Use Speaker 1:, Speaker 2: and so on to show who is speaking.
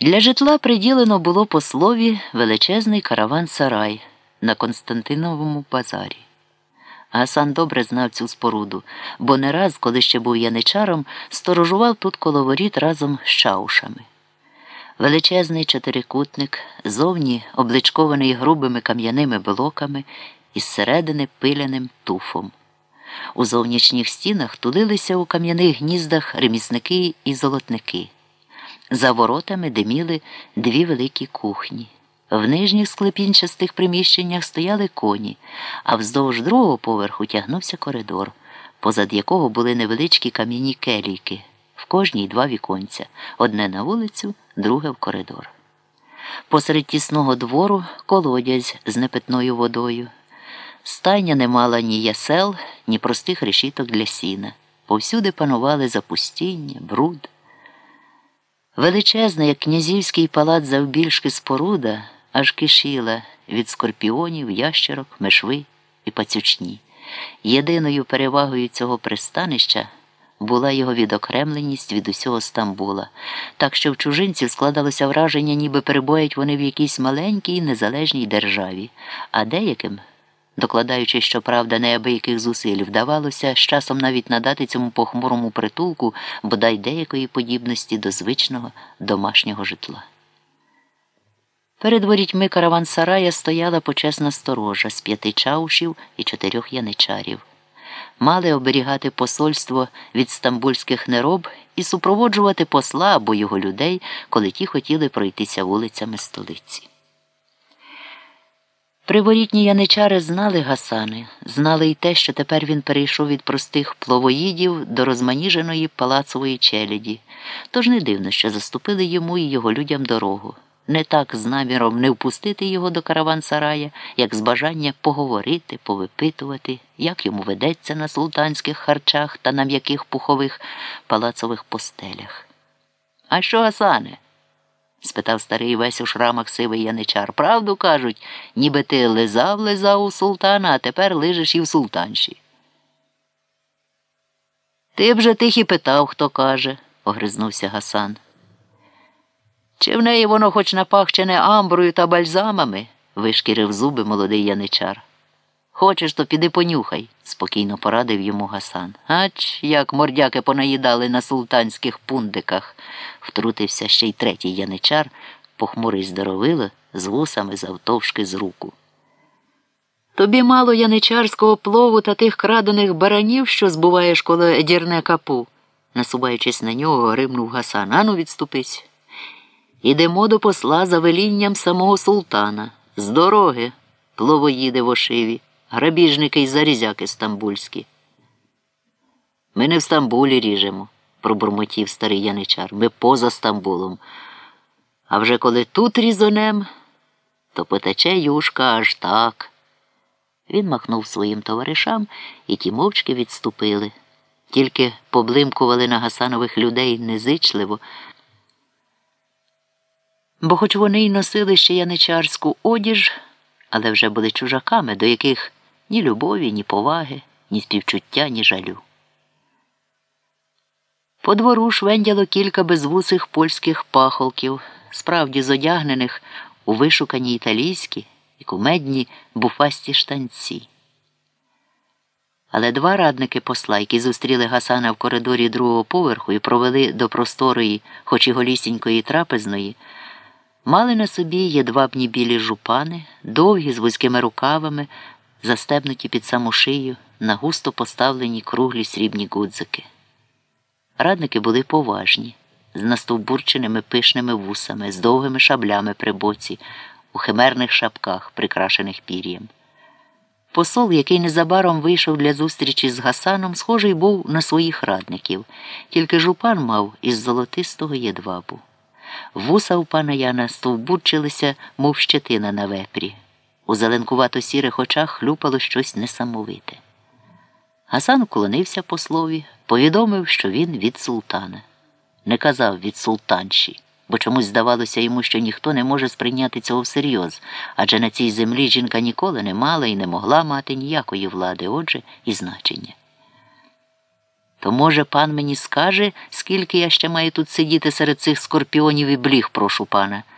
Speaker 1: Для житла приділено було послові величезний караван сарай на Константиновому базарі. Гасан добре знав цю споруду, бо не раз, коли ще був яничаром, сторожував тут коло воріт разом з чаушами. Величезний чотирикутник, зовні обличкований грубими кам'яними блоками і зсередини пиляним туфом. У зовнішніх стінах тулилися у кам'яних гніздах ремісники і золотники. За воротами диміли дві великі кухні. В нижніх склепінчастих приміщеннях стояли коні, а вздовж другого поверху тягнувся коридор, позад якого були невеличкі кам'яні келійки, в кожній два віконця одне на вулицю, друге в коридор. Посеред тісного двору колодязь з непитною водою. Стайня не мала ні ясел, ні простих решіток для сіна. Повсюди панували запустіння, бруд. Величезна, як князівський палац завбільшки споруда, аж кишіла від скорпіонів, ящерок, мешви і пацючні. Єдиною перевагою цього пристанища була його відокремленість від усього Стамбула, так що в чужинців складалося враження, ніби перебувають вони в якійсь маленькій незалежній державі, а деяким докладаючи, щоправда, неабияких зусиль, вдавалося з часом навіть надати цьому похмурому притулку бодай деякої подібності до звичного домашнього житла. Перед ворітьми караван-сарая стояла почесна сторожа з п'яти чаушів і чотирьох яничарів. Мали оберігати посольство від стамбульських нероб і супроводжувати посла або його людей, коли ті хотіли пройтися вулицями столиці. Приворітні яничари знали Гасани, знали й те, що тепер він перейшов від простих пловоїдів до розманіженої палацової челяді, тож не дивно, що заступили йому і його людям дорогу. Не так з наміром не впустити його до караван-сарая, як з бажання поговорити, повипитувати, як йому ведеться на султанських харчах та на м'яких пухових палацових постелях. А що, Гасане? Спитав старий весь у шрамах сивий яничар. Правду кажуть, ніби ти лизав лизав у султана, а тепер лижеш і в султанші. Ти б же тих і питав, хто каже, огризнувся Гасан. Чи в неї воно хоч напахчене амброю та бальзамами? вишкірив зуби молодий яничар. Хочеш, то піди понюхай, спокійно порадив йому Гасан. Ач, як мордяки понаїдали на султанських пундиках, втрутився ще й третій яничар, похмурий здоровило, з вусами завтовшки з руку. Тобі мало яничарського плову та тих крадених баранів, що збуваєш коло дірне капу, насуваючись на нього, римнув Гасан. Ану, відступись. Ідемо до посла за велінням самого султана. З дороги, пловоїде вошиві грабіжники й зарізяки стамбульські. Ми не в Стамбулі ріжемо, пробурмотів старий яничар. Ми поза Стамбулом. А вже коли тут різонем, то потече юшка аж так. Він махнув своїм товаришам, і ті мовчки відступили, тільки поблимкували на Гасанових людей незичливо. Бо хоч вони й носили ще яничарську одіж, але вже були чужаками, до яких ні любові, ні поваги, ні співчуття, ні жалю. По двору швендяло кілька безвусих польських пахолків, справді зодягнених у вишукані італійські і кумедні буфасті штанці. Але два радники посла, які зустріли Гасана в коридорі другого поверху і провели до просторої, хоч і голісінької трапезної, мали на собі єдвабні білі жупани, довгі з вузькими рукавами застебнуті під саму шию на густо поставлені круглі срібні гудзики. Радники були поважні, з настовбурченими пишними вусами, з довгими шаблями при боці, у химерних шапках, прикрашених пір'ям. Посол, який незабаром вийшов для зустрічі з Гасаном, схожий був на своїх радників, тільки жупан мав із золотистого єдвабу. Вуса у пана Яна стовбурчилися, мов щетина на вепрі. У зеленкувато сірих очах хлюпало щось несамовите. Гасан вклонився послові, повідомив, що він від султана. Не казав від султанші, бо чомусь здавалося йому, що ніхто не може сприйняти цього всерйоз, адже на цій землі жінка ніколи не мала і не могла мати ніякої влади, отже, і значення. То, може, пан мені скаже, скільки я ще маю тут сидіти серед цих скорпіонів і бліг, прошу пана.